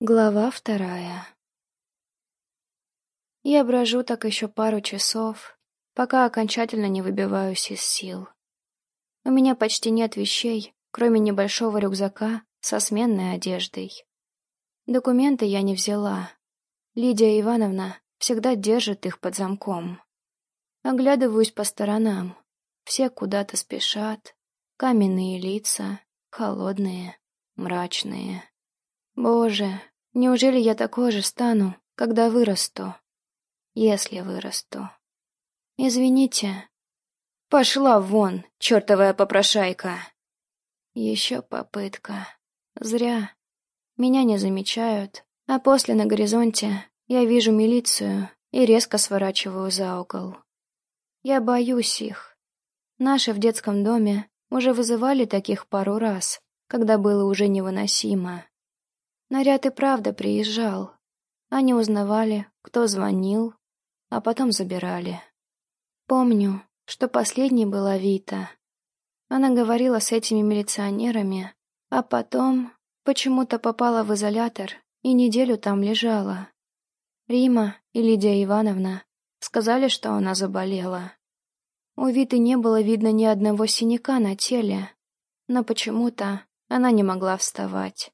Глава вторая Я брожу так еще пару часов, пока окончательно не выбиваюсь из сил. У меня почти нет вещей, кроме небольшого рюкзака со сменной одеждой. Документы я не взяла. Лидия Ивановна всегда держит их под замком. Оглядываюсь по сторонам. Все куда-то спешат. Каменные лица, холодные, мрачные. Боже, неужели я такой же стану, когда вырасту? Если вырасту. Извините. Пошла вон, чертовая попрошайка. Еще попытка. Зря. Меня не замечают, а после на горизонте я вижу милицию и резко сворачиваю за угол. Я боюсь их. Наши в детском доме уже вызывали таких пару раз, когда было уже невыносимо. Наряд и правда приезжал. Они узнавали, кто звонил, а потом забирали. Помню, что последней была Вита. Она говорила с этими милиционерами, а потом почему-то попала в изолятор и неделю там лежала. Рима и Лидия Ивановна сказали, что она заболела. У Виты не было видно ни одного синяка на теле, но почему-то она не могла вставать.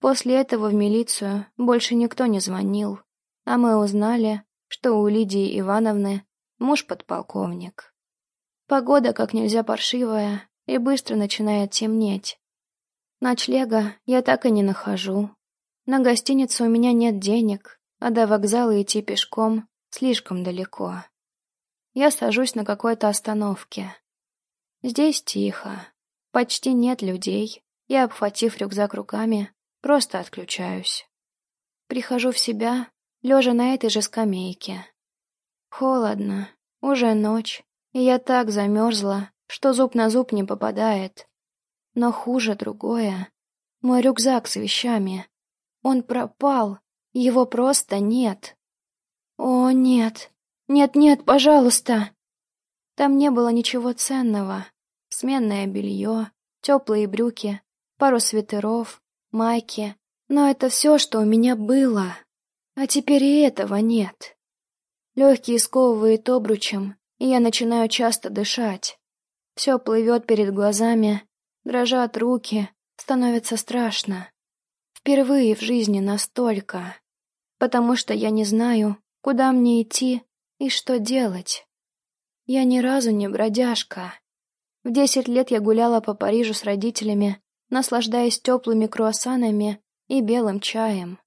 После этого в милицию больше никто не звонил, а мы узнали, что у Лидии Ивановны муж подполковник. Погода как нельзя паршивая и быстро начинает темнеть. Ночлега я так и не нахожу. На гостиницу у меня нет денег, а до вокзала идти пешком слишком далеко. Я сажусь на какой-то остановке. Здесь тихо, почти нет людей, и, обхватив рюкзак руками, Просто отключаюсь. Прихожу в себя, лежа на этой же скамейке. Холодно, уже ночь, и я так замерзла, что зуб на зуб не попадает. Но хуже другое. Мой рюкзак с вещами. Он пропал, его просто нет. О, нет, нет-нет, пожалуйста. Там не было ничего ценного. Сменное белье, теплые брюки, пару свитеров, майки. Но это все, что у меня было. А теперь и этого нет. Легкие сковывает обручем, и я начинаю часто дышать. Все плывет перед глазами, дрожат руки, становится страшно. Впервые в жизни настолько. Потому что я не знаю, куда мне идти и что делать. Я ни разу не бродяжка. В десять лет я гуляла по Парижу с родителями, наслаждаясь теплыми круассанами и белым чаем.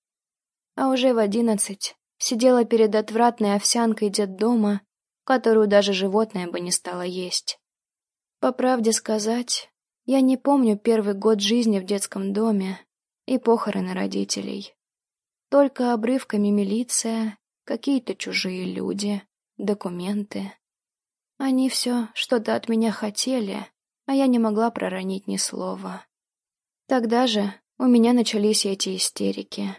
А уже в одиннадцать сидела перед отвратной овсянкой детдома, которую даже животное бы не стало есть. По правде сказать, я не помню первый год жизни в детском доме и похороны родителей. Только обрывками милиция, какие-то чужие люди, документы. Они все что-то от меня хотели, а я не могла проронить ни слова. Тогда же у меня начались эти истерики.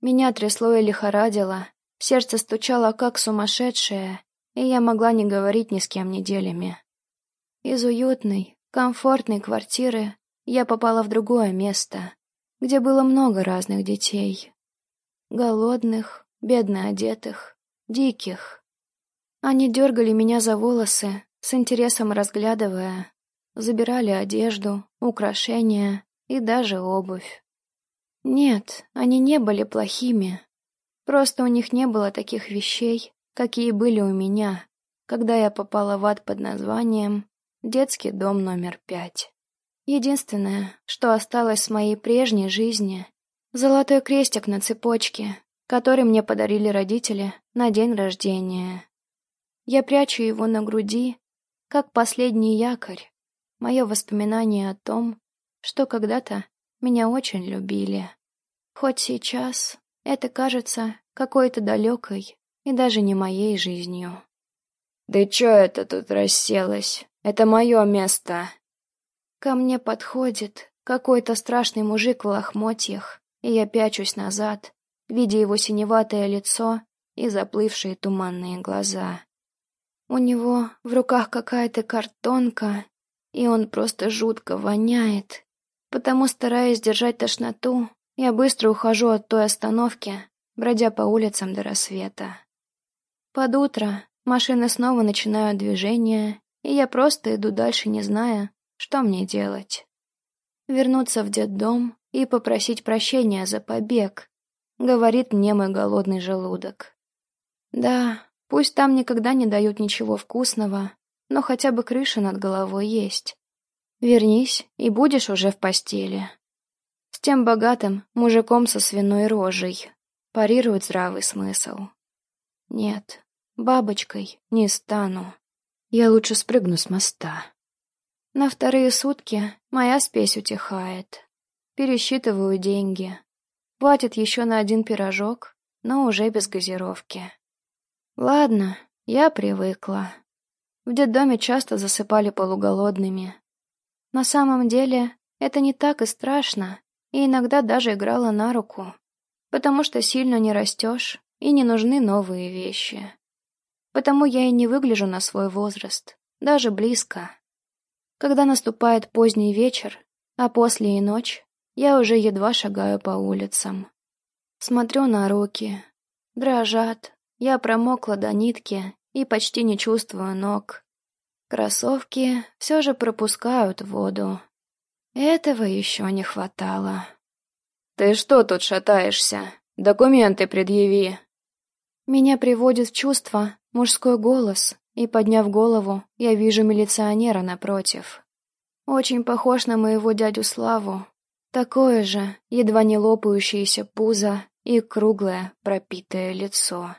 Меня трясло и лихорадило, сердце стучало как сумасшедшее, и я могла не говорить ни с кем неделями. Из уютной, комфортной квартиры я попала в другое место, где было много разных детей. Голодных, бедно одетых, диких. Они дергали меня за волосы, с интересом разглядывая, забирали одежду, украшения, и даже обувь. Нет, они не были плохими. Просто у них не было таких вещей, какие были у меня, когда я попала в ад под названием «Детский дом номер пять». Единственное, что осталось с моей прежней жизни — золотой крестик на цепочке, который мне подарили родители на день рождения. Я прячу его на груди, как последний якорь, мое воспоминание о том, что когда-то меня очень любили. Хоть сейчас это кажется какой-то далекой и даже не моей жизнью. «Да чё это тут расселось? Это мое место!» Ко мне подходит какой-то страшный мужик в лохмотьях, и я пячусь назад, видя его синеватое лицо и заплывшие туманные глаза. У него в руках какая-то картонка, и он просто жутко воняет, потому, стараясь держать тошноту, Я быстро ухожу от той остановки, бродя по улицам до рассвета. Под утро машины снова начинают движение, и я просто иду дальше, не зная, что мне делать. Вернуться в детдом и попросить прощения за побег, говорит мне мой голодный желудок. Да, пусть там никогда не дают ничего вкусного, но хотя бы крыша над головой есть. Вернись, и будешь уже в постели. С тем богатым мужиком со свиной рожей. Парирует здравый смысл. Нет, бабочкой не стану. Я лучше спрыгну с моста. На вторые сутки моя спесь утихает. Пересчитываю деньги. Хватит еще на один пирожок, но уже без газировки. Ладно, я привыкла. В детдоме часто засыпали полуголодными. На самом деле, это не так и страшно, и иногда даже играло на руку, потому что сильно не растешь, и не нужны новые вещи. Потому я и не выгляжу на свой возраст, даже близко. Когда наступает поздний вечер, а после и ночь, я уже едва шагаю по улицам. Смотрю на руки. Дрожат. Я промокла до нитки и почти не чувствую ног. Кроссовки все же пропускают воду. Этого еще не хватало. «Ты что тут шатаешься? Документы предъяви!» Меня приводит в чувство мужской голос, и, подняв голову, я вижу милиционера напротив. Очень похож на моего дядю Славу, Такое же, едва не лопающееся пузо и круглое, пропитое лицо.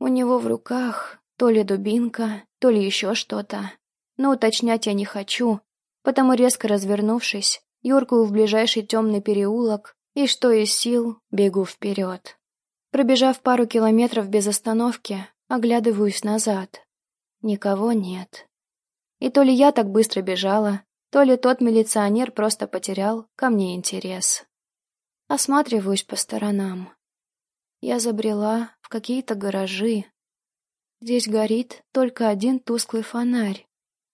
У него в руках то ли дубинка, то ли еще что-то. Но уточнять я не хочу, потому резко развернувшись, юркую в ближайший темный переулок и, что из сил, бегу вперед. Пробежав пару километров без остановки, оглядываюсь назад. Никого нет. И то ли я так быстро бежала, то ли тот милиционер просто потерял ко мне интерес. Осматриваюсь по сторонам. Я забрела в какие-то гаражи. Здесь горит только один тусклый фонарь.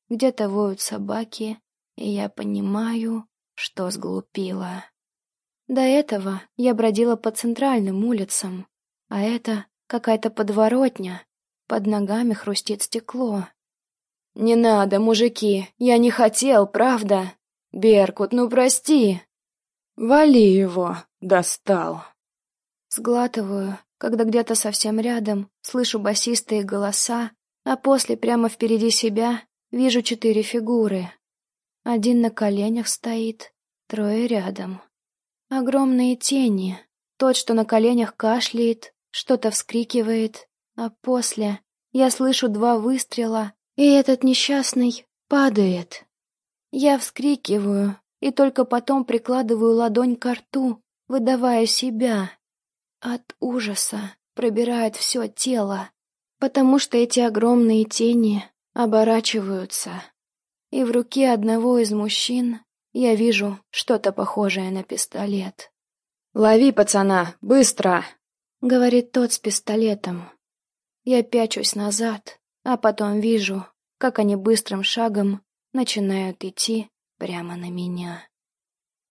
Где-то воют собаки, и я понимаю, что сглупила. До этого я бродила по центральным улицам, а это какая-то подворотня. Под ногами хрустит стекло. «Не надо, мужики, я не хотел, правда? Беркут, ну прости!» «Вали его, достал!» Сглатываю, когда где-то совсем рядом слышу басистые голоса, а после прямо впереди себя вижу четыре фигуры. Один на коленях стоит, трое рядом. Огромные тени. Тот, что на коленях кашляет, что-то вскрикивает, а после я слышу два выстрела и этот несчастный падает. Я вскрикиваю и только потом прикладываю ладонь к рту, выдавая себя. От ужаса пробирает все тело, потому что эти огромные тени оборачиваются. И в руке одного из мужчин я вижу что-то похожее на пистолет. «Лови пацана, быстро!» — говорит тот с пистолетом. Я пячусь назад, а потом вижу, как они быстрым шагом начинают идти прямо на меня.